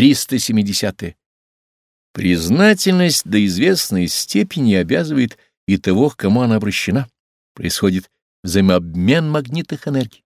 370. -е. Признательность до известной степени обязывает и того, к кому она обращена. Происходит взаимообмен магнитных энергий.